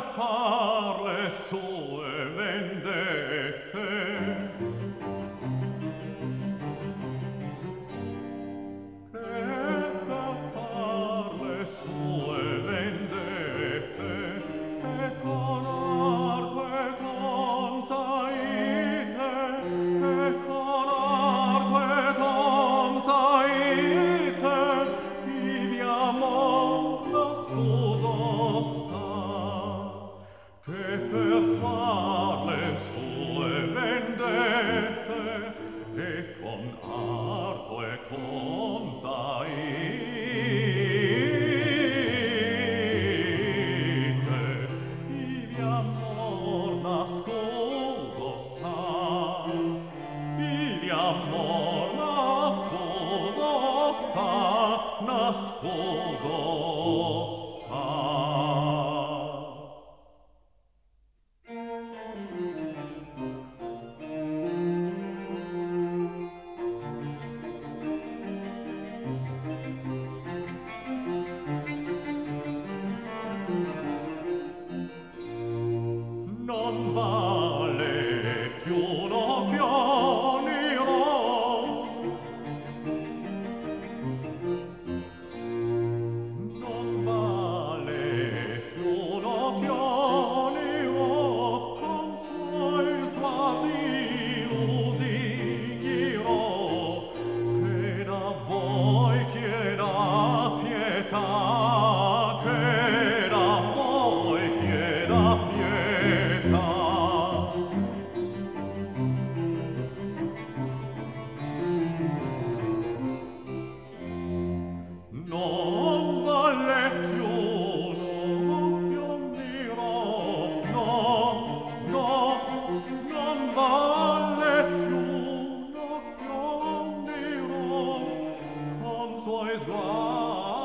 Far away. e con arco e con saete ivi amor nascoso sta ivi amor nascoso sta nascoso sta Và suoi sguardi